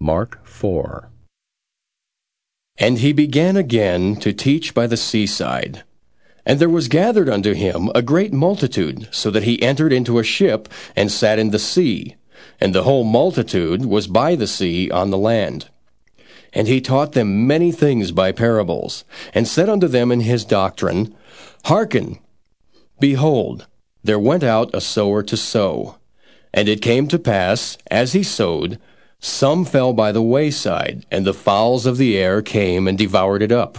Mark 4. And he began again to teach by the seaside. And there was gathered unto him a great multitude, so that he entered into a ship and sat in the sea. And the whole multitude was by the sea on the land. And he taught them many things by parables, and said unto them in his doctrine, Hearken! Behold, there went out a sower to sow. And it came to pass, as he sowed, some fell by the wayside, and the fowls of the air came and devoured it up.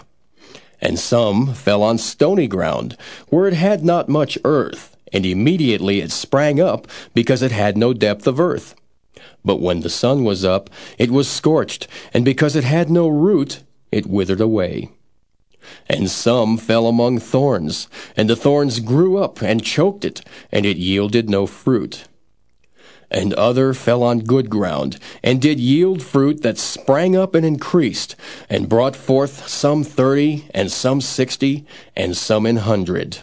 And some fell on stony ground, where it had not much earth, and immediately it sprang up, because it had no depth of earth. But when the sun was up, it was scorched, and because it had no root, it withered away. And some fell among thorns, and the thorns grew up and choked it, and it yielded no fruit and other fell on good ground, and did yield fruit that sprang up and increased, and brought forth some thirty, and some sixty, and some an hundred.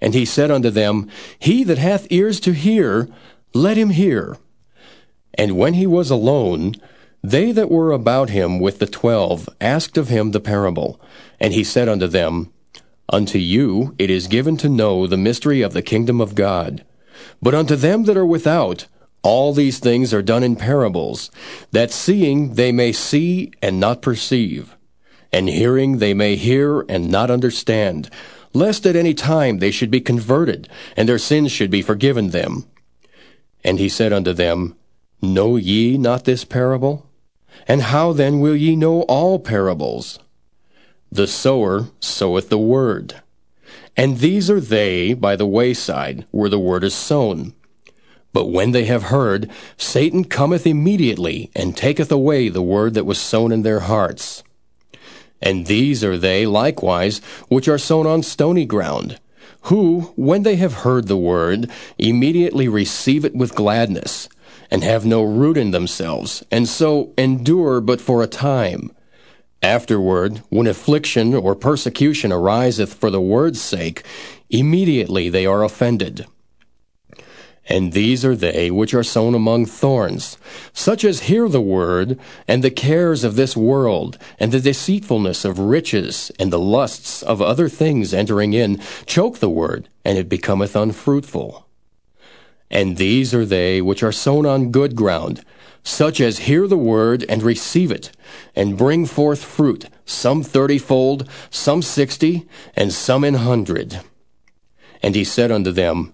And he said unto them, He that hath ears to hear, let him hear. And when he was alone, they that were about him with the twelve asked of him the parable. And he said unto them, Unto you it is given to know the mystery of the kingdom of God. But unto them that are without, all these things are done in parables, that seeing they may see and not perceive, and hearing they may hear and not understand, lest at any time they should be converted, and their sins should be forgiven them. And he said unto them, Know ye not this parable? And how then will ye know all parables? The sower soweth the word. And these are they by the wayside, where the word is sown. But when they have heard, Satan cometh immediately, and taketh away the word that was sown in their hearts. And these are they likewise which are sown on stony ground, who, when they have heard the word, immediately receive it with gladness, and have no root in themselves, and so endure but for a time. Afterward, when affliction or persecution ariseth for the word's sake, immediately they are offended. And these are they which are sown among thorns, such as hear the word, and the cares of this world, and the deceitfulness of riches, and the lusts of other things entering in, choke the word, and it becometh unfruitful. And these are they which are sown on good ground, such as hear the word, and receive it, and bring forth fruit, some thirtyfold, some sixty, and some an hundred. And he said unto them,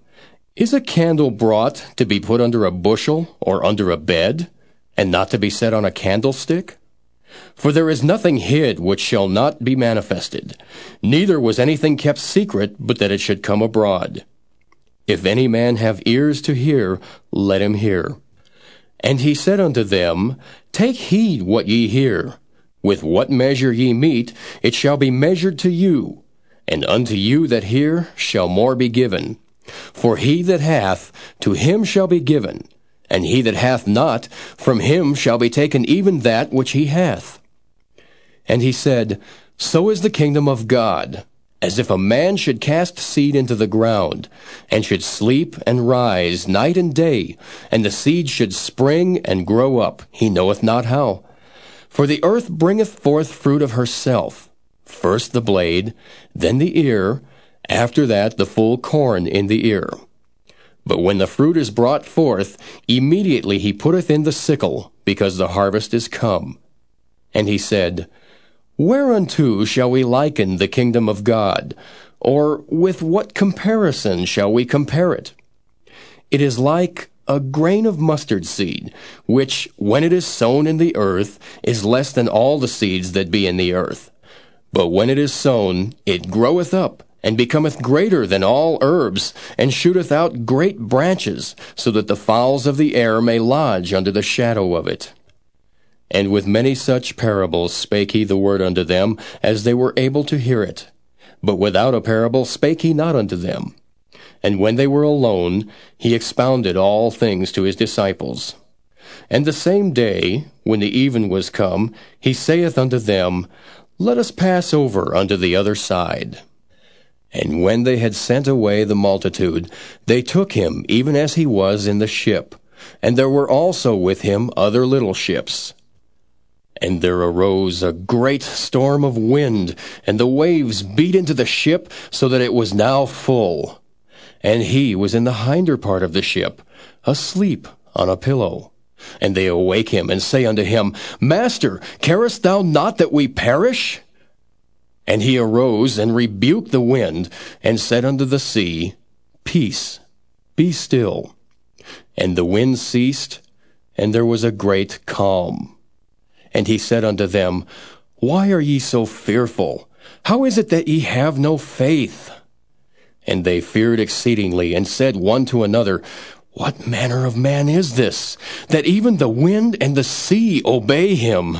is a candle brought to be put under a bushel or under a bed, and not to be set on a candlestick? For there is nothing hid which shall not be manifested, neither was anything kept secret but that it should come abroad. If any man have ears to hear, let him hear. And he said unto them, Take heed what ye hear. With what measure ye mete, it shall be measured to you, and unto you that hear shall more be given. For he that hath, to him shall be given, and he that hath not, from him shall be taken even that which he hath. And he said, So is the kingdom of God, as if a man should cast seed into the ground, and should sleep and rise night and day, and the seed should spring and grow up, he knoweth not how. For the earth bringeth forth fruit of herself, first the blade, then the ear, after that, the full corn in the ear. But when the fruit is brought forth, immediately he putteth in the sickle, because the harvest is come. And he said, Whereunto shall we liken the kingdom of God? Or with what comparison shall we compare it? It is like a grain of mustard seed, which, when it is sown in the earth, is less than all the seeds that be in the earth. But when it is sown, it groweth up, and becometh greater than all herbs, and shooteth out great branches, so that the fowls of the air may lodge under the shadow of it. And with many such parables spake he the word unto them, as they were able to hear it. But without a parable spake he not unto them. And when they were alone, he expounded all things to his disciples. And the same day, when the even was come, he saith unto them, Let us pass over unto the other side. And when they had sent away the multitude, they took him even as he was in the ship. And there were also with him other little ships. And there arose a great storm of wind, and the waves beat into the ship, so that it was now full. And he was in the hinder part of the ship, asleep on a pillow. And they awake him, and say unto him, Master, carest thou not that we perish? And he arose, and rebuked the wind, and said unto the sea, Peace, be still. And the wind ceased, and there was a great calm. And he said unto them, Why are ye so fearful? How is it that ye have no faith? And they feared exceedingly, and said one to another, What manner of man is this, that even the wind and the sea obey him?